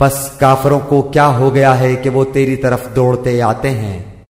बस काफरों को क्या हो गया है कि वो तेरी तरफ़ दौड़ते आते हैं?